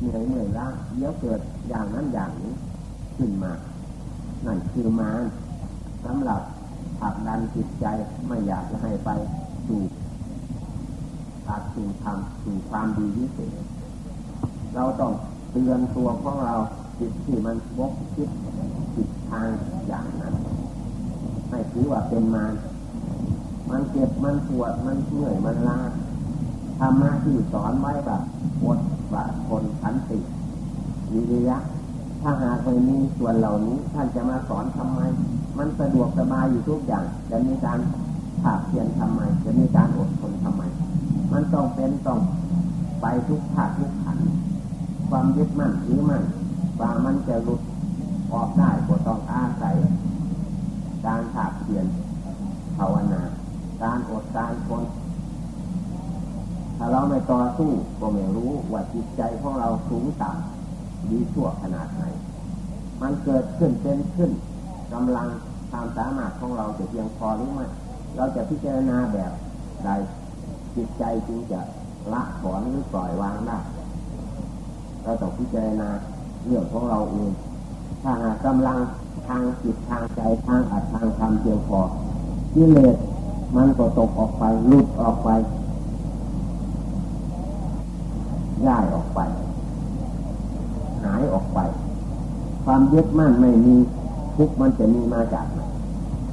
เหนื่อยเหนื่อยล้าเดี๋ยวเกิดอย่างนั้นอย่างนี้ขึ้นมา นั่นคือมาสำหรับผลักดันจิตใจไม่อยากจะให้ไปสู่อาจสู่ธรรมสู่ความดีวิเศษเราต้องเตือนตัวของเราจิตที่มันวกคิดจิตทางอย่างนั้นให้ถือว่าเป็นมารมันเจ็บมันปวดมันเหนื่อยมันล้าธรรมะที่สอนไว้แบบ อดว่าคนขันติวิริยะถ้าหากไม่มีส่วนเหล่านี้ ท่านจะมาสอนทำไม มันสะดวกสบายอยู่ทุกอย่าง จะมีการภาคเพียนทำไม จะมีการอดทนทำไม มันต้องเป็นต้องไปทุกภาคทุกขัน ความยึดมั่นถือมั่นว่ามันจะหลุดออกได้ก็ต้องอาศัย การภาคเพียนภาวนา การอดการทน ถ้าเราไม่ต่อสู้ก็ไม่รู้ว่าจิตใจของเราสูงต่ำดีชั่วขนาดไหน มันเกิดขึ้นเป็นขึ้นกำลังความสามารถของเราจะเพียงพอหรือไม่เราจะพิจารณาแบบใดจิตใจจึงจะละถอนหรือปล่อยวางได้เราต้องพิจารณาเรื่องของเราเองถ้าหากกำลังทางจิตทางใจทางอัดทางทำเพียงพอกิเลสมันก็ตกออกไปหลุดออกไป ย้ายออกไป หายออกไป ความยึดมั่นไม่มีทุกมันจะมีมาจากไหน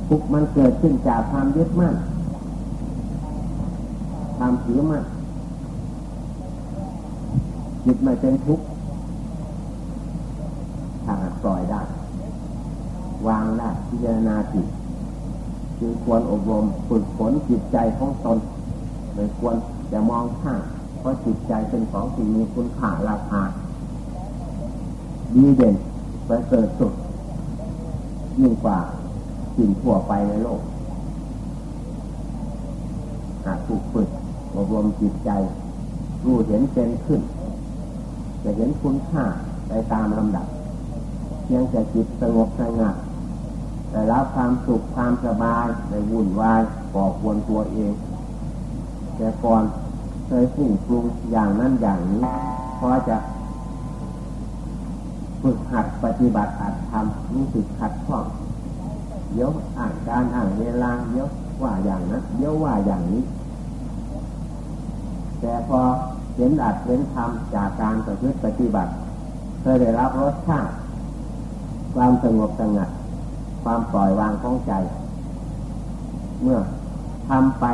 ทุกมันเกิดขึ้นจากความยึดมั่นความถือมั่นจิตไม่เป็นทุกข์ถ้าหากปล่อยได้ วางได้พิจารณาจิตจึงควรอบรมฝึกฝนจิตใจของตนไม่ควรจะมองข้าม ราะจิตใจเป็นของสิ่งมีคุณค่าราคาดีเด่นประเสริฐสุด ยิ่งกว่าสิ่งทั่วไปในโลกหากถูกฝึกอบรมจิตใจ รู้เห็นเป็นขึ้น จะเห็นคุณค่าไปตามลำดับเพียงแต่จิตสงบสงัดแต่รับความสุขความสบายในวุ่นวายก่อควรตัวเอง แต่ก่อน เคยฝุ่งปรุงอย่างนั้นอย่างนี้พอจะฝึกหัดปฏิบัติหัดทำรู้สึกขัดข้องเดี๋ยวอ่านการอ่านเวลาเดี๋ยวว่าอย่างนั้นเดี๋ยวว่าอย่างนี้ แต่พอเห็นอัดเห็นทำจากการปฏิบัติปฏิบัติเคยได้รับรสชาติความสงบสงัด ความปล่อยวางของใจ เมื่อทำไป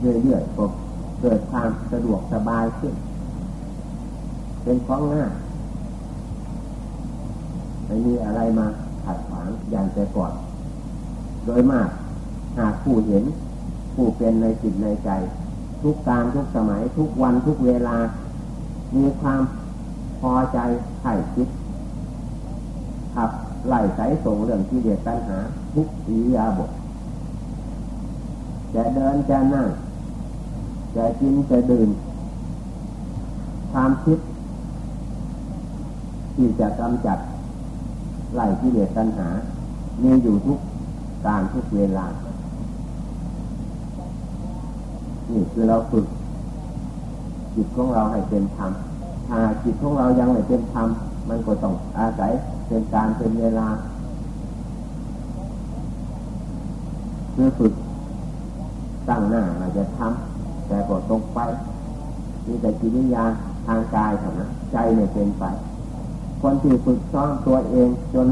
เรื่อยๆก็เกิดความสะดวกสบายขึ้น เป็นของง่ายไม่มีอะไรมาขัดขวางอย่างแต่ก่อน โดยมากหากผู้เห็น ผู้เป็นในจิตในใจ ทุกการทุกสมัยทุกวันทุกเวลา มีความพอใจไข่คิดขับไล่สายส่งเรื่องที่เดียดตัณหา ทุกอิยาบทจะเดินจะนั่ง จะกินจะดื่มความคิด ที่จะกำจัดไล่ที่เดียดตัณหา มีอยู่ทุกการทุกเวลา นี่คือเราฝึกจิตของเราให้เป็นธรรมถ้าจิตของเรายังไม่เป็นธรรม มันก็ต้องอาศัยเป็นการเป็นเวลาเพื่อฝึกตั้งหน้าเราจะทำ แต่ก็ตกไปมีแต่จิตวิญญาณทางกายเท่านั้นใจไม่เป็นไป คนที่ฝึกซ้อมตัวเองจน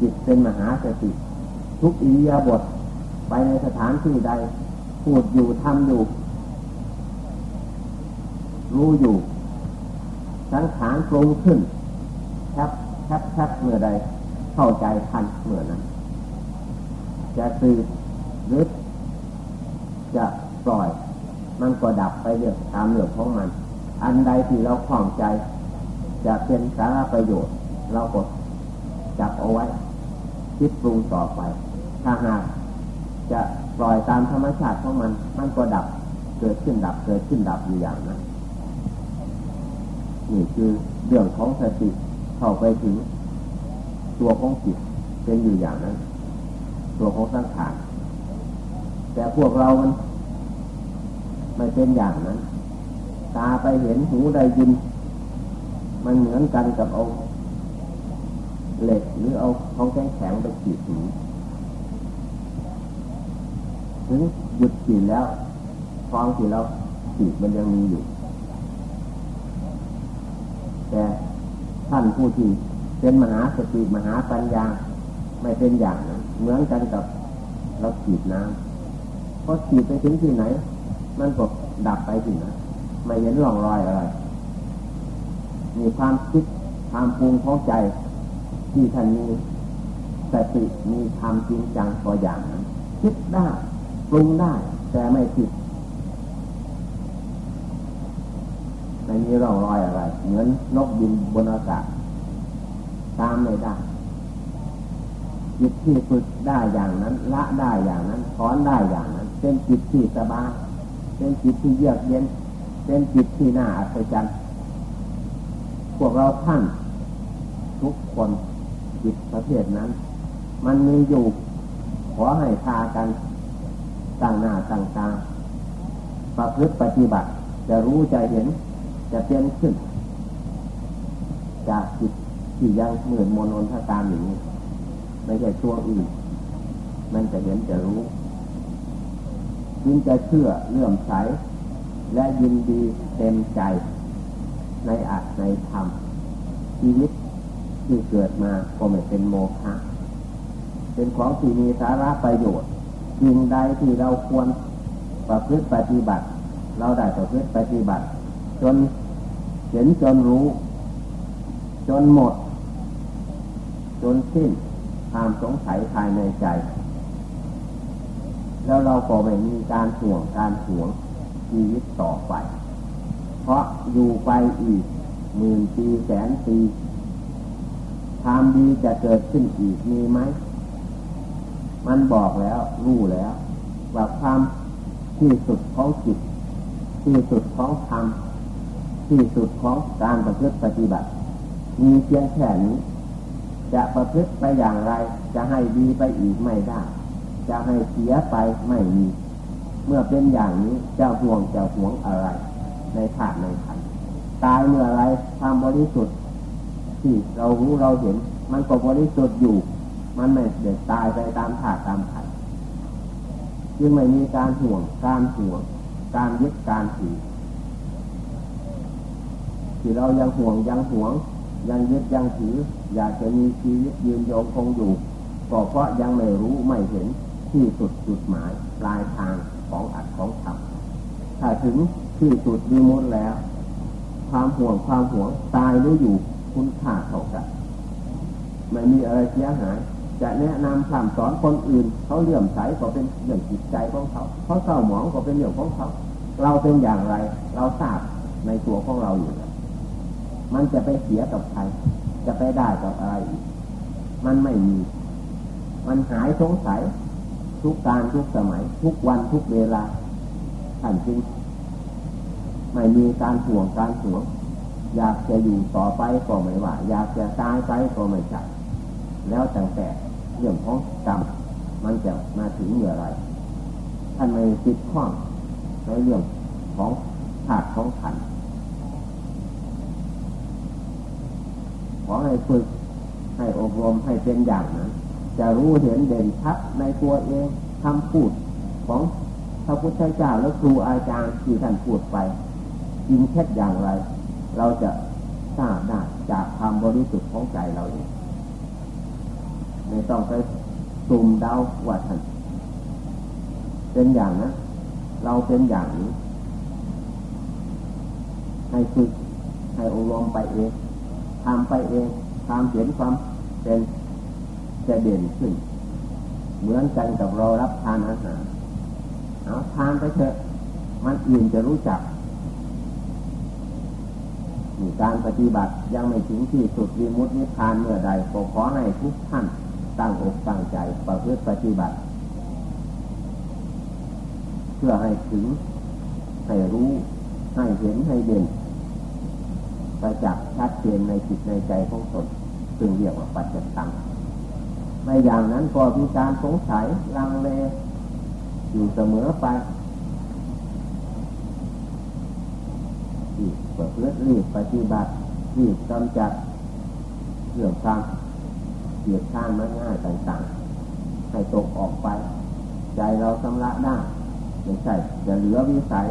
จิตเป็นมหาสติ ทุกอิริยาบถไปในสถานที่ใด พูดอยู่ทำอยู่ รู้อยู่ สังขารปรุงขึ้นแครับชัดๆเมื่อใด เข้าใจทันเมื่อนั้น จะสืบหรือจะปล่อย มันก็ดับไปเรื่องตามเรื่องของมัน อันใดที่เราคล่องใจ จะเป็นสาระประโยชน์ เราก็จับเอาไว้ คิดปรุงต่อไป ถ้าหากจะปล่อยตามธรรมชาติของมัน มันก็ดับเกิดขึ้นดับเกิดขึ้นดับอยู่อย่างนั้นนี่คือเรื่องของสติเข้าไปถึง ตัวของจิตเป็นอยู่อย่างนั้น ตัวของสังขารแต่พวกเรามัน ไม่เป็นอย่างนั้น ตาไปเห็นหูได้ยิน มันเหมือนกันกับเอาเหล็กหรือเอาของแข็งแข็งไปขีดหูถึงหยุดขีดแล้วฟองที่เราขีดมันยังมีอยู่ แต่ท่านผู้ที่เป็นมหาสติมหาปัญญาไม่เป็นอย่างนั้นเหมือนกันกับเราขีดน้ำพอขีดไปถึงที่ไหน มันก็ดับไปที่นั้นไม่เห็นร่องรอยอะไรมีความคิดความปรุงของใจ ที่ท่านมีสติมีธรรมจริงจังพออย่างนั้นคิดได้ปรุงได้ แต่ไม่ผิดไม่มีร่องรอยอะไร เหมือนนกบินบนอากาศตามไม่ได้จิตที่ฝึกได้อย่างนั้น ละได้อย่างนั้นถอนได้อย่างนั้น เป็นจิตที่สบาย เป็นจิตที่เยือกเย็น เป็นจิตที่น่าอัศจรรย์พวกเราท่านทุกคนจิตประเภทนั้น มันมีอยู่ขอให้พากันตั้งหน้าตั้งตาประพฤติปฏิบัติ จะรู้จะเห็นจะเป็นขึ้น จากจิตที่ยังเหมือนมนอนทการอย่างนี้ไม่ใช่ตัวอื่น มันจะเห็นจะรู้ ยินจะเชื่อเลื่อมใส และยินดีเต็มใจ ในอัตในธรรม ชีวิตที่เกิดมาก็ไม่เป็นโมฆะเป็นของที่มีสาระประโยชน์สิ่งใดที่เราควรประพฤติปฏิบัติ เราได้ประพฤติปฏิบัติ จนเห็นจนรู้ จนหมด จนสิ้นความสงสัยภายในใจ แล้วเราก็ไม่มีการห่วงการห่วงชีวิตต่อไป เพราะอยู่ไปอีกหมื่นปีแสนปีความดีจะเกิดขึ้นอีกมีไหม มันบอกแล้ว รู้แล้ว ว่าความที่สุดของจิต ที่สุดของธรรม ที่สุดของการประพฤติปฏิบัติ มีเพียงแค่นี้ จะประพฤติไปอย่างไร จะให้ดีไปอีกไม่ได้ จะให้เสียไปไม่มี เมื่อเป็นอย่างนี้จะห่วงจะห่วงอะไร ในธาตุในขันตายเมื่อไรความบริสุทธิ์ที่เรารู้เราเห็น มันก็บริสุทธิ์อยู่ มันไม่เด็ดตายไปตามธาตุตามขันจึงไม่มีการห่วงการห่วง การยึดการถือที่เรายังห่วงยังห่วง ยังยึดยังถือ อยากจะมีชีวิตยืนยงคงอยู่ก็เพราะยังไม่รู้ไม่เห็น ที่สุดจุดหมายปลายทางของอัดของทำถ้าถึงที่สุดมีมุดแล้ว ความห่วงความห่วงตายรืออยู่คุณค่าเท่ากันไม่มีอะไรเสียหายจะแนะนำคำสอนคนอื่นเขาเลื่อมใสก็เป็นเรื่องจิตใจของเขาเขาเศร้าหมองก็เป็นเรื่องของเขา เราเป็นอย่างไร เราทราบในตัวของเราอยู่มันจะไปเสียกับใคร จะไปได้กับอะไร มันไม่มี มันหายสงสัย ทุกการทุกสมัย ทุกวันทุกเวลาท่านจริงไม่มีการห่วงการห่วง อยากจะอยู่ต่อไปก็ไม่ว่า อยากจะตายไปก็ไม่ใช่แล้วแต่แต่เรื่องของกรรมมันจะมาถึงเมื่อไรท่านไม่ติดข้องในเรื่องของธาตุของขันขอให้ฝึกให้อบรมให้เป็นอย่างนั้น จะรู้เห็นเด่นชัดในตัวเอง คำพูดของพระพุทธเจ้าและครูอาจารย์ที่ท่านพูดไปจริงแค่อย่างไร เราจะทราบได้จากความบริสุทธิ์ของใจเราเองไม่ต้องไปซุ่มเดาว่าท่านเป็นอย่างนั้นเราเป็นอย่างนี้ให้ฝึกให้อบรมไปเองทำไปเองความเห็นความเป็นจะเด่นขึ้น เหมือนกันกับเรารับทานอาหาร เอาทานไปเถอะ มันอื่นจะรู้จักการปฏิบัติยังไม่ถึงที่สุดวิมุตตินิพพานเมื่อใดก็ขอให้ทุกท่านตั้งอกตั้งใจประพฤติปฏิบัติ เพื่อให้ถึง ให้รู้ ให้เห็นให้เด่นประจักษ์ชัดเจนในจิตในใจของตนซึ่งเรียกว่าปัจจตัง ไม่อย่างนั้นก็มีการสงสัยลังเลอยู่เสมอไปก็เลือดรีบปฏิบัติรีบกำจัดเรื่องความเกลียดข้างมันง่ายต่างๆ ให้ตกออกไป ใจเราสำลักได้ไม่ใช่จะเหลือวิสัย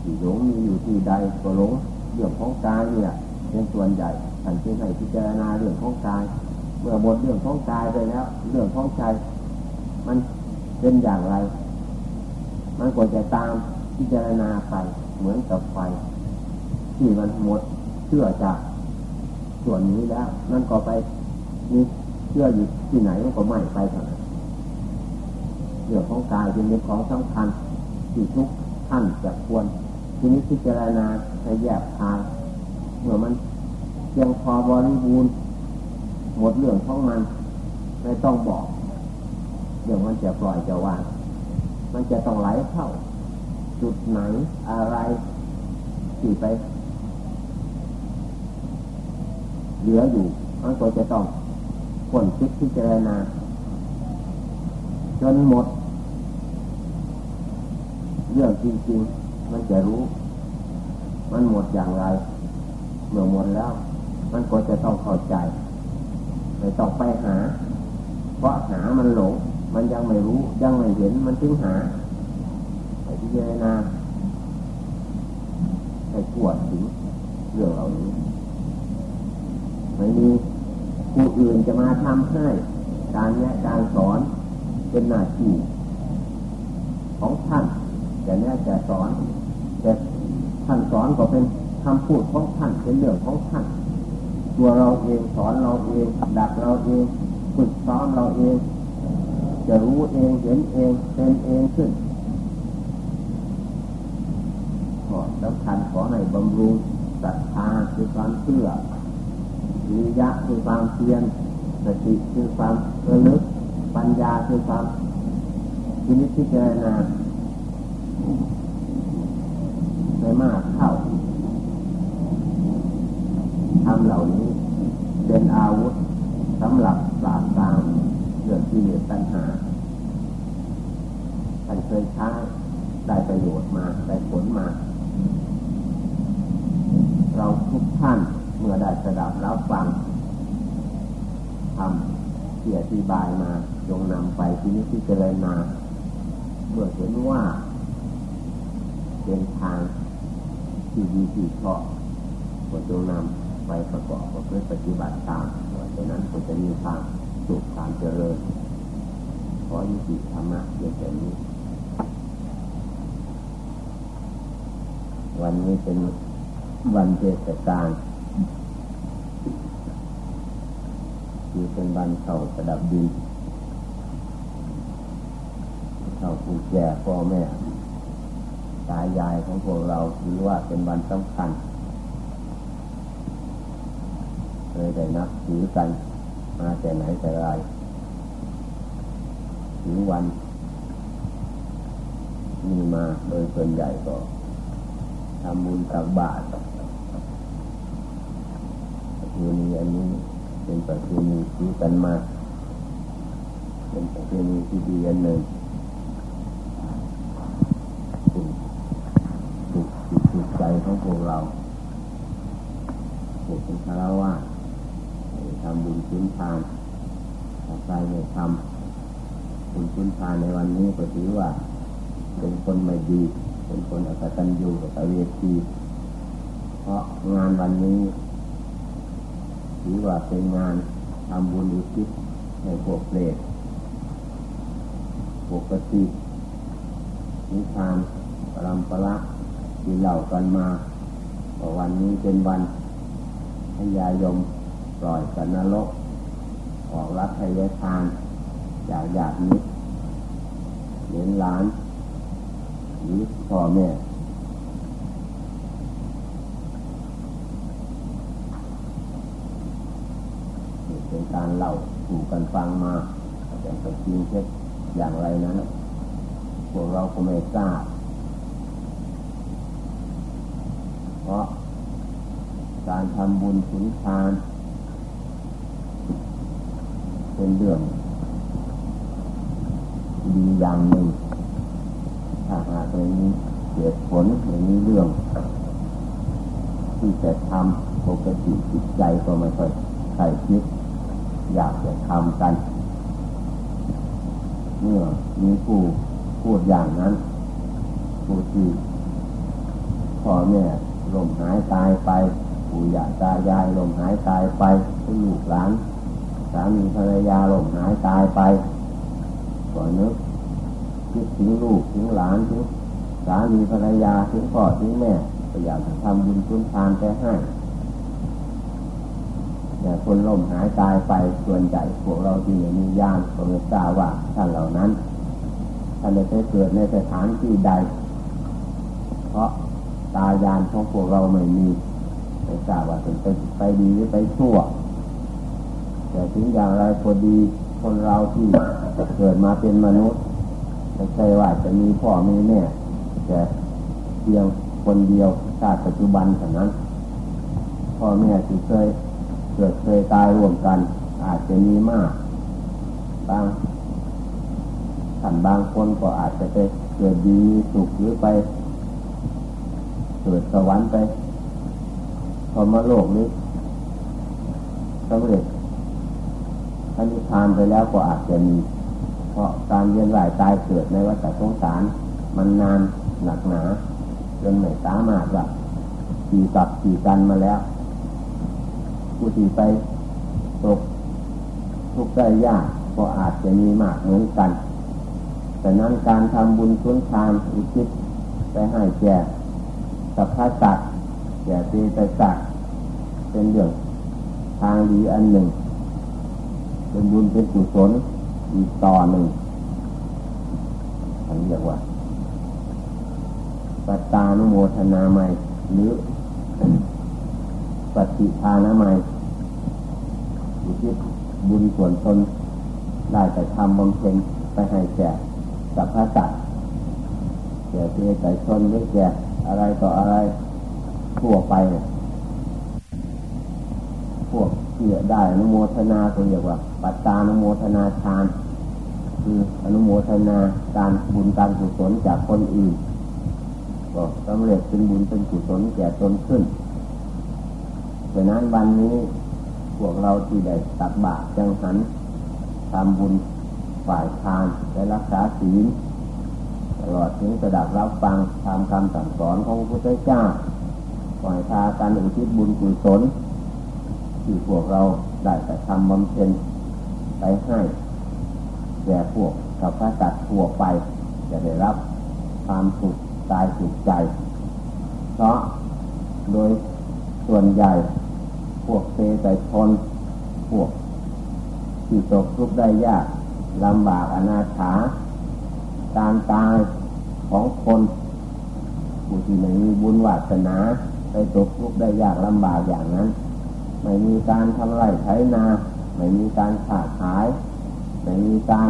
ที่หลงมีอยู่ที่ใดก็หลงเรื่องของกายเนี่ย เป็นส่วนใหญ่ท่านจึงให้พิจารณาเรื่องของกาย เมื่อหมดเรื่องของกายไปแล้ว เรื่องของใจมันเป็นอย่างไร มันก็จะตามพิจารณาไปเหมือนกับไฟที่มันหมดเชื่อจากส่วนนี้แล้วนั่นก็ไปมีเชื่ออยู่ที่ไหนมันก็ไหม้ไปเท่านั้นเรื่องของกายเป็นของสำคัญที่ทุกท่านจะควรทีนี้พิจารณาให้แยกทาง เมื่อมันยังพอบริบูรณ์หมดเรื่องของมัน ไม่ต้องบอกเรื่องมันจะปล่อยจะวาง มันจะต้องไหลเข้า จุดไหนอะไรที่ไป เหลืออยู่มันก็จะต้องคนคิดพิจารณาจนหมด เรื่องจริง ๆ มันจะรู้ มันหมดอย่างไร เมื่อหมดแล้ว มันก็จะต้องเข้าใจไม่ต้องไปหา เพราะหามันหลง มันยังไม่รู้ ยังไม่เห็นมันถึงหาไอ้พิจารณาให้ปวดถึงเรื่องเหล่านี้ไม่มีผู้อื่นจะมาทำให้การแนะการสอนเป็นหน้าที่ของท่านจะแนะจะสอนแต่ท่านสอนก็เป็น คำพูดของท่านเป็นเรื่องของท่าน ตัวเราเองสอนเราเองดักเราเองฝึกซ้อมเราเอง จะรู้เองเห็นเองเป็นเองขึ้นก็สำคัญขอให้บำรุงศรัทธาคือความเชื่อวิยะคือความเพียรสติคือความระลึกปัญญาคือความยินิจพิจารณาไม่มากเท่า ทำเหล่านี้ เป็นอาวุธสำหรับปราบปรามเรื่องที่เหลือปัญหาท่านเคยใช้ได้ประโยชน์มาได้ผลมา เราทุกท่านเมื่อได้สดับรับฟังทำที่อธิบายมาจงนำไปที่นี้ที่เจริญมาเมื่อเห็นว่า เป็นทางที่ดีที่ชอบก็จงนำ ไปประกอบเพื่อปฏิบัติตามเพราะฉะนั้นก็จะมีทางสุขความเจริญขอยุติธรรมะเพียงแค่นี้ วันนี้เป็นวันเทศกาลคือเป็นวันเข่าประดับดินเข่าผู้แก่พ่อแม่ตายายของพวกเราถือว่าเป็นวันสำคัญ เลยได้นับถือกัน มาแต่ไหนแต่ไรถึงวันมีมาโดยส่วนใหญ่ก็ทำบุญตักบาตรประเพณีอันนี้เป็นประเพณีที่กันมา เป็นประเพณีที่ดีอันหนึ่งถูกถูกจิตใจของพวกเราพวกเป็นคารวะ ทำบุญชิ้นทานถ้าใครไม่ทำบุญชิ้นทานในวันนี้ก็ถือว่า เป็นคนไม่ดี เป็นคนอกตัญญูกับเวทีเพราะงานวันนี้ถือว่าเป็นงานทำบุญอุทิศในพวกเปรตปกตินิทานปรำปละที่เล่ากันมาว่าวันนี้เป็นวันให้ยายม ปล่อยกันนรกออกรับให้ยทานจากญาติมิเลี้ยงหลานหรือพ่อแม่เป็นการเล่าสู่กันฟังมาแต่เป็นจริงเท็จอย่างไรนั้นพวกเราก็ไม่ทราบเพราะการทำบุญสุนทาน เป็นเรื่อง ดีอย่างหนึ่งถ้าหากไม่มีเหตุผลไม่มีเรื่อง ที่จะทำปกติจิตใจก็ไม่ค่อยใส่คิด อยากจะทำกันเมื่อมีผู้พูดอย่างนั้นผู้ที่พ่อแม่ลมหายตายไปปู่ย่าตายายลมหายตายไปลูกหลาน สามีภรรยาลมหายตายไปก่อนนึกคิดถึงลูกถึงหลานถึงสามีภรรยาถึงพ่อถึงแม่ก็อยากจะทำบุญทุนทานไปให้แต่คนล่มหายตายไปส่วนใหญ่พวกเราที่มีญาณก็ไม่ทราบว่าท่านเหล่านั้นท่านได้ไปเกิดในสถานที่ใด เพราะตายานของพวกเราไม่มีไม่ทราบว่าเป็นไปไปดีหรือไปชั่ว แต่ถึงอย่างไรพอดีคนเราที่เกิดมาเป็นมนุษย์ไม่ใช่ว่าจะมีพ่อมีแม่แต่เพียงคนเดียวชาติปัจจุบันเท่านั้น พ่อแม่ที่เคยเกิดเคยตายร่วมกัน อาจจะมีมากบางท่านบางคนก็อาจจะไปเกิดดีสุขหรือไปเกิดสวรรค์ไปพอมาโลกนี้สำเร็จ นิพพานไปแล้วก็อาจจะมี เพราะการเวียนว่ายตายเกิดในวัฏสงสาร มันนานหนักหนาจนไม่สามารถว่าขี่กับขี่กันมาแล้ว ผู้ที่ไปตกทุกข์ได้ยากก็อาจจะมีมากเหมือนกัน แต่นั้นการทำบุญทุนทานอุทิศไปให้แก่สัพพะสัตว์แก่ปีไปสัตว์เป็นเรื่องทางดีอันหนึ่ง เป็นบุญเป็นกุศลอีกต่อหนึ่งท่านเรียกว่าปัตตานุโมทนาไมหรือปฏิทานาไมอุทิศบุญส่วนตนได้แต่ทำบำเพ็ญไปให้แก่สัพพะสัตว์แก่เพื่อไก่ชนหรือแก่อะไรต่ออะไรทั่วไปพวก เชื่อได้อนุโมทนาตัวเรียกว่า ปัตตานุโมทนาทาน คืออนุโมทนาการบุญการกุศลจากคนอื่นก็สำเร็จเป็นบุญเป็นกุศลแก่ตนขึ้นดังนั้นวันนี้พวกเราที่ได้ตักบาตรจังหันทำบุญฝ่ายทานและรักษาศีลตลอดถึงสดับรับฟังทำคำสั่งสอนของพระพุทธเจ้าปล่อยพาการอุทิศบุญกุศล ที่พวกเราได้แต่ทำบำเพ็ญไปให้แก่พวกกับพระจัดทั่วไป จะได้รับความสุขกายสุขใจ เพราะโดยส่วนใหญ่ พวกเตใจชนพวก ที่ตกทุกข์ได้ยากลำบากอนาถาการตายของคนผู้ที่ไม่มีบุญวาสนาไปตกทุกข์ได้ยากลำบากอย่างนั้น ไม่มีการทำไรไถนา ไม่มีการขาดขาย ไม่มีการ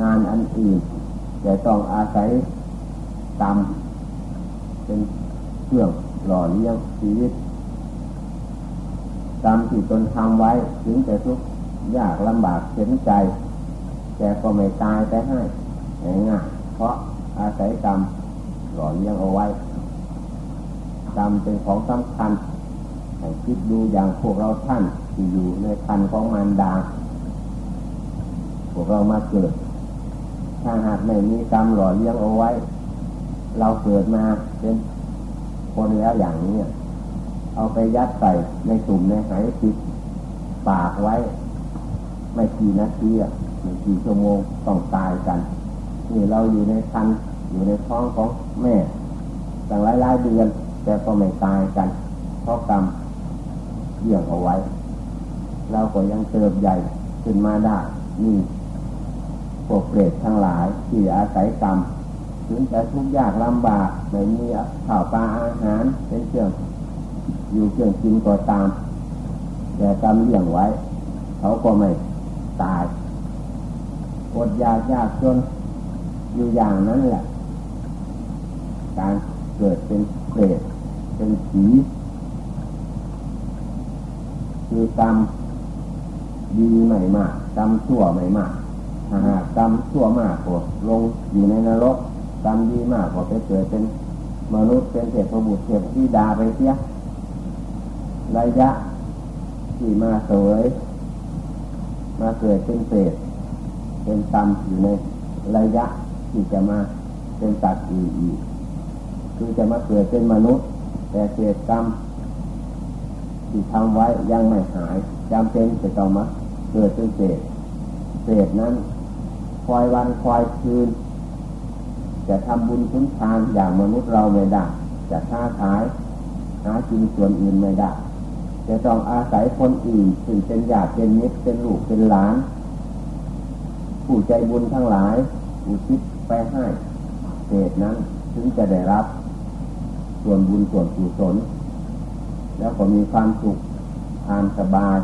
งานอันอื่นจะต้องอาศัยกรรมเป็นเครื่องหล่อเลี้ยงชีวิตกรรมที่ตนทำไว้ถึงจะทุกข์ยากลำบากเข็นใจ แต่ก็ไม่ตายไปให้ง่ายเพราะอาศัยกรรมหล่อเลี้ยงเอาไว้กรรมเป็นของสำคัญ คิดดูอย่างพวกเราท่านที่อยู่ในคันของมารดา พวกเรามาเกิด ถ้าหากไม่มีกรรมหล่อเลี้ยงเอาไว้ เราเกิดมาเป็นคนแล้วอย่างนี้เอาไปยัดใส่ในสุ่มในหายติดปากไว้ ไม่กี่นาทีไม่กี่ชั่วโมงต้องตายกันนี่เราอยู่ในคันอยู่ในท้องของแม่ตั้งหลายหลายเดือน แต่ก็ไม่ตายกันเพราะกรรม เยี่ยงเอาไว้ เราก็ยังเติบใหญ่ขึ้นมาได้นี่พวกเปรตทั้งหลายที่อาศัยกรรมถึงจะทุกข์ยากลำบากไม่มีข้าวปลาอาหารเป็นเครื่องอยู่เครื่องกินก็ตาม แต่กรรมเลี้ยงไว้ เขาก็ไม่ตายอดยากยากจนอยู่อย่างนั้นแหละ การเกิดเป็นเปรตเป็นผี คือกรรมดีใหม่มากกรรมชั่วใหม่มากถ้าหากกรรมชั่วมากก็ลงอยู่ในนรกกรรมดีมากพอไปเกิดเป็นมนุษย์เป็นเทพบุตรเทพธิดาไปเสียระยะที่มาสวยมาเกิดเป็นเศษเป็นกรรมอยู่ในระยะที่จะมาเป็นตัดอีอีกคือจะมาเกิดเป็นมนุษย์ แต่เศษกรรม ที่ทำไว้ยังไม่หายจำเป็นจะต้องมาเกิดเป็นเศษเศษนั้นคอยวันคอยคืน จะทำบุญคุ้นทานอย่างมนุษย์เราไม่ได้ จะค้าขายหากินส่วนอื่นไม่ได้ จะต้องอาศัยคนอื่นซึ่งเป็นญาติเป็นมิตรเป็นลูกเป็นหลาน ผู้ใจบุญทั้งหลายอุทิศไปให้เศษนั้นถึงจะได้รับ ส่วนบุญส่วนกุศล แล้วก็มีความสุขทานสบาย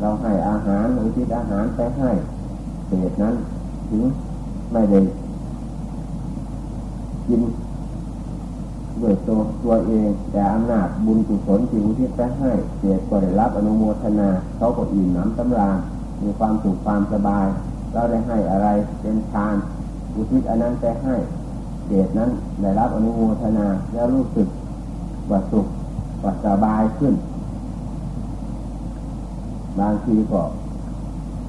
เราให้อาหารอุทิศอาหารไปให้เศษนั้นถึงไม่ได้กินด้วยตัวตัวเอง แต่อำนาจบุญกุศลที่อุทิศไปให้เสียก็ได้รับอนุโมทนาเขาก็อิ่มน้ำตำรามีความสุขความสบาย เราได้ให้อะไรเป็นทานอุทิศอันนั้นไปให้เดชนั้นได้รับอนุโมทนาแล้วรู้สึกว่าสุข ว่าสบายขึ้น บางทีก็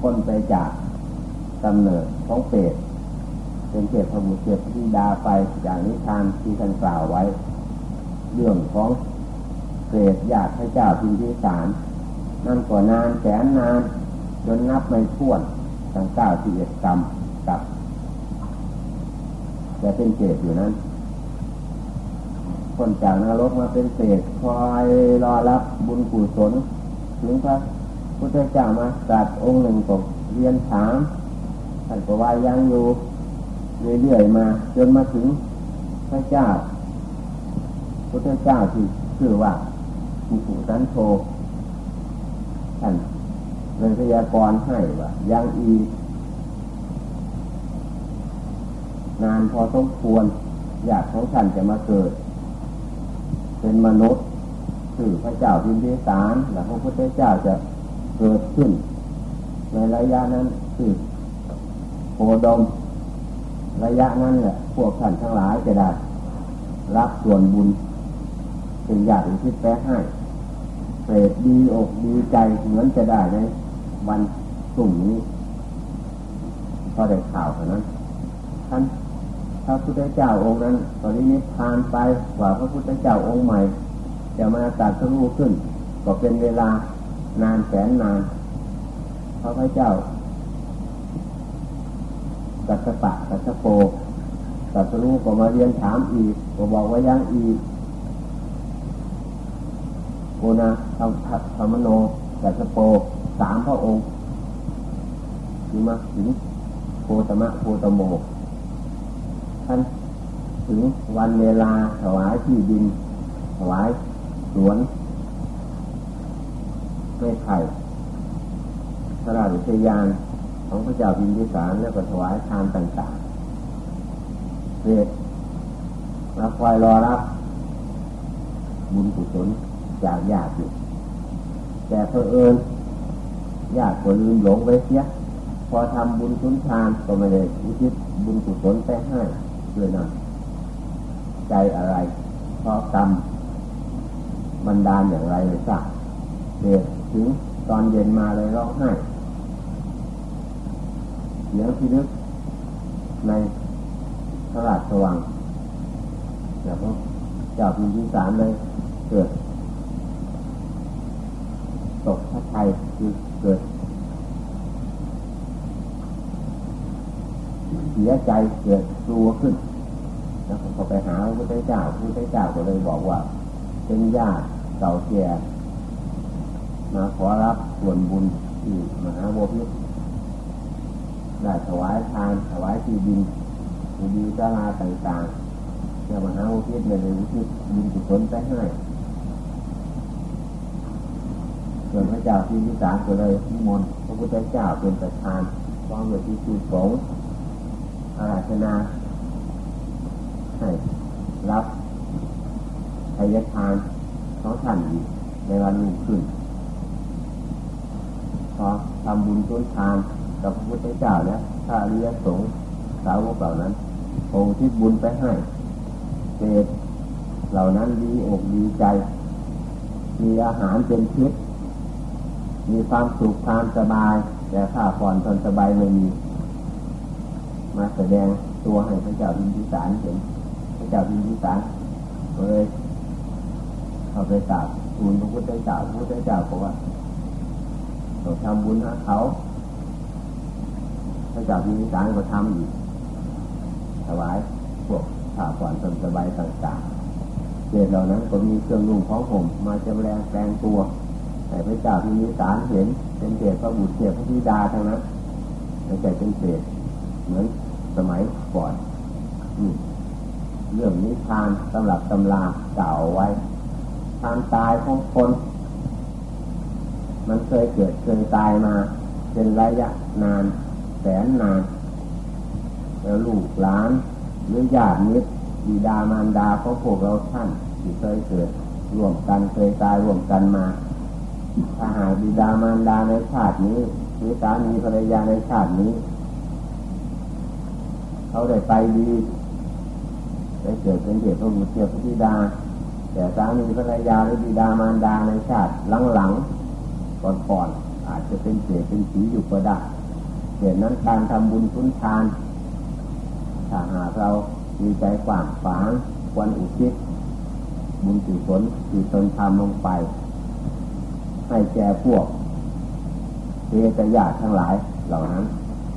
พ้นไปจากกำเนิดของเปรตเป็นเจ็บพบุตรเจ็บที่ดาไปอย่างนิทานที่ท่านกล่าวไว้ เรื่องของเปรตญาติพระเจ้าพิมพิสารนั่นกว่านานแสนนานจนนับไม่ถ้วนตั้งเก้าสิบเอ็ดกรรมกับจะเป็นเกตอยู่นั้น คนจากนรกมาเป็นเศษคอยรอรับบุญกุศลถึงพระพุทธเจ้ามาตัดองค์หนึ่งก็เรียนถามท่านก็ว่ายังอยู่เรื่อยๆมา จนมาถึงพระเจ้าพระเจ้าที่ชื่อว่าภูสุสันโธท่านเลยพยากรณ์ให้ว่ายังอีนานพอสมควรอยากของท่านจะมาเกิด เป็นมนุษย์คือพระเจ้าพิมพิสารและพระพุทธเจ้าจะเกิดขึ้น ในระยะนั้นคือโคดม ระยะนั้นแหละพวกท่านทั้งหลายจะได้รับส่วนบุญเป็นญาติที่แปให้เปรตดีอกดีใจเหมือนจะได้ในวันสุ่มนี้พอได้ข่าวเท่านั้นท่าน ระพุทธเจ้าองค์นั้น ตอนนี้นิพพานไปกว่าพระพุทธเจ้าองค์ใหม่ จะมาตัดสรู้ขึ้น ก็เป็นเวลานานแสนนานพระพุทธเจ้ากัสปะกัสโปกัสรู้ก็มาเรียนถามอีกก็บอกว่ายังอีกโกนาธรรมธรรมโนกัสโปสามพระองค์คือมาถึงโพตมะโพตโม ท่านถึงวันเวลาถวายที่ดิน ถวายสวนไม่ไข่พระราชยานของพระเจ้าพิมพิสารแล้วก็ถวายทานต่างๆเรียมาคอยรอรับ บุญกุศลจากญาติอยู่แต่เพอเอิญญาติคนลืมหลงไว้เสีย พอทำบุญทุนทานก็ไม่ได้อุทิศบุญกุศลไปให้ ด้วยนะใจอะไร เพราะกรรมบันดาลอย่างไรเลยทราบเด็กถึงตอนเย็นมาเลยร้องไห้เสียงที่นึกในพระราชวังแล้วก็จ้าพิมพิสารเลยเกิดตกพระไทยคือเกิด สียใจเกิดกลัวขึ้นแล้วพอไปหาพระพุทธเจ้าพระพุทธเจ้าก็เลยบอกว่า เป็นญาติเก่าแก่มาขอรับส่วนบุญที่มหาโวพิได้ถวายทานถวายที่ดินมีดีสาราต่างๆจะมาหาอุทิศในอุทิศบุญกุศลไปให้ส่วนพระเจ้าที่วิสารก็เลยนิมนต์พระพุทธเจ้าเป็นประธานความเหลือที่สุสง อาราธนาให้รับทายทานของท่านในวันรุ่งขึ้นพอทำบุญทุนทานกับพระพุทธเจ้านี่ถ้าเรียสงสาวกเหล่านั้นโอ้ที่บุญไปให้เศษเหล่านั้นดีอกดีใจ มีอาหารเป็นพิษมีความสุขความสบาย แต่ข้าผ่อนทนสบายไม่มี มาแสดงตัวให้พระเจ้าพิมพิสารเห็นพระเจ้าพิมพิสารก็เลยเขาไปกราบทูลพระพุทธเจ้าพระพุทธเจ้าบอกว่าเราทำบุญให้เขาพระเจ้าพิมพิสารก็ทำอีกถวายพวกข้าผ่อนทนสบายต่างๆเศษเหล่านั้นก็มีเครื่องนุ่งของผมมาจำแรงแปลงตัวแต่พระเจ้าพิมพิสารเห็นเป็นเศษพระบุตรเศษพระธิดาทั้งนั้นไม่ใช่เป็นเศษ เหมือนสมัยก่อนเรื่องนิทานสำหรับตำราเก่าไว้ทางตายของคน มันเคยเกิดเคยตายมา เป็นระยะนาน แสนนาน แล้วลูกหลานหรือญาติมิตรบิดามารดาของพวกเราท่านที่เคยเกิดร่วมกันเคยตายร่วมกันมาถ้าหากบิดามารดาในชาตินี้หรือสามีภรรยาในชาตินี้ เขาได้ไปดีได้เกิดเป็นเด็กพระบุตรเจ้าพิดา แต่สามีภรรยาหรือบิดามารดาในชาติหลังๆก่อนๆอาจจะเป็นเศษเป็นสีอยู่ก็ได้เหตุนั้นการทำบุญทุนทานถ้าหากเรามีใจกว้างฝางควรอุทิศบุญกุศลที่ตนทำลงไป ให้แก่พวกเทตญาติทั้งหลายเหล่านั้น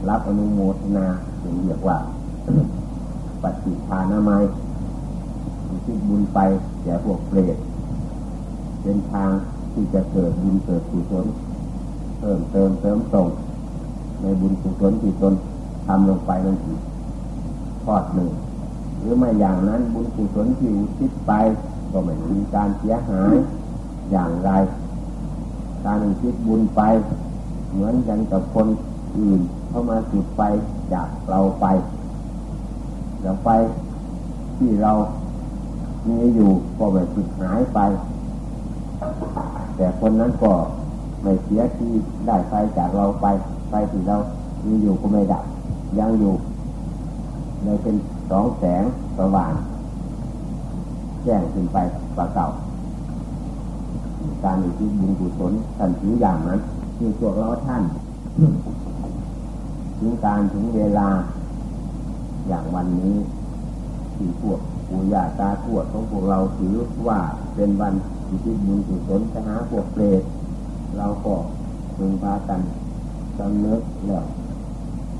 รับอนุโมทนาถึงเรียกว่า ปฏิทานามัยที่บุญไปแก่พวกเปรตเป็นทางที่จะเกิดบุญเกิดกุศลเพิ่มเติมเติมตรงในบุญกุศลที่ตนทำลงไปนั่นอีกทอดหนึ่ง หรือไม่อย่างนั้นบุญกุศลที่อุทิศไป ก็ไม่มีการเสียหายอย่างไร การอุทิศบุญไป เหมือนกันกับคนอื่นเข้ามาจุดไฟจากเราไป แล้วไฟที่เรามีอยู่ก็ไม่ติดหายไป แต่คนนั้นก็ไม่เสียที่ได้ไฟจากเราไปไฟที่เรามีอยู่ก็ไม่ดับยังอยู่เลยเป็นสองแสงสว่างแจ้งขึ้นไปกว่าเก่า การอุทิศบุญกุศลทันถืออย่างนั้นคือพวกเราท่าน ถึงการถึงเวลา อย่างวันนี้ ที่พวกปู่ย่าตาทวดของพวกเราถือว่าเป็นวันอุทิศบุญกุศลไปหาพวกเปรตเราก็พึงพากันสำเนึกแล้ว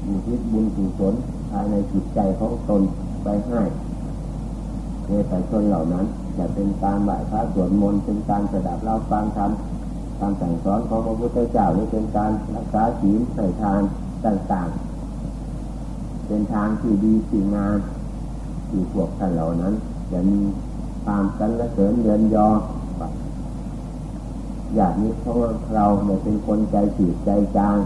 อุทิศบุญกุศลภายในจิตใจของตนไปให้ในแต่ชนเหล่านั้นจะเป็นการไหว้พระสวดมนต์เป็นการสดับเราฟังธรรมการสั่งสอนของพระพุทธเจ้าหรือเป็นการรักษาศีลใส่ทานต่างๆ เป็นทางที่ดีที่งามที่พวกท่านเหล่านั้นจะมีความกันและเสริญเดินยออยากนี้เพราะเราเนี่ยเป็นคนใจจืดใจจาง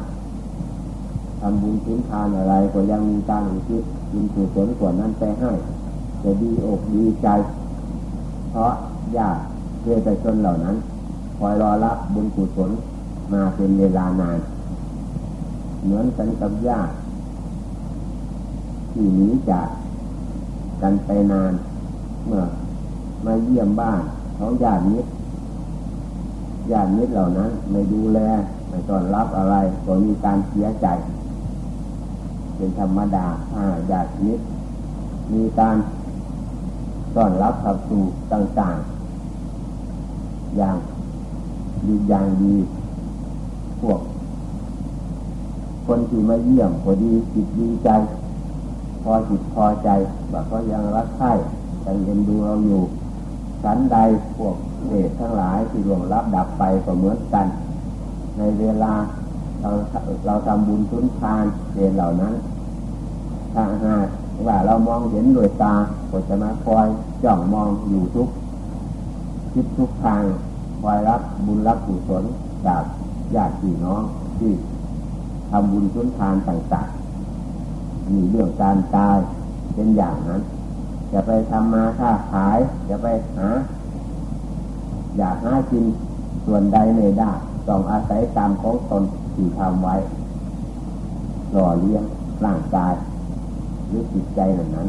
ทำบุญทิ้นทานอะไรก็ยังมีการอุทิศบุญกุศลกว่านั้นไปให้จะดีอกดีใจ เพราะญาติเพื่อใจชนเหล่านั้น คอยรอรับบุญกุศลมาเป็นเวลานาน เหมือนกันกับญาติ ที่หนีจากกันไปนาน เมื่อมาเยี่ยมบ้านของญาติมิตรญาติมิตรเหล่านั้น ไม่ดูแลไม่ต้อนรับอะไรก็มีการเสียใจ เป็นธรรมดาถ้าญาติมิตรมีการต้อนรับขับสู่ต่างๆ อย่างดีอย่างดีพวก คนที่มาเยี่ยมก็ดีจิตดีใจ อจิตพอใจแบบก็ยังรักใคร่ยังเอ็นดูเราอยู่ชั้นใดพวกเดชทั้งหลายที่รวงรับดับไปก็เหมือนกัน ในเวลาเราเราทำบุญทุนทานเดชเหล่านั้นถ้าหากว่าเรามองเห็นโดยตาก็จะมาคอยจ้องมองอยู่ทุกทิศทุกทางคอยรับบุญรับกุศลจากญาติพี่น้องที่ทำบุญทุนทานต่างๆ มีเรื่องการตายเป็นอย่างนั้นจะไปทำมาค้าขายจะไปหา อยากหากินส่วนใดไม่ได้ต้องอาศัยตามของตนที่ทำไว้ หล่อเลี้ยงร่างกายหรือจิตใจนั้นนั้น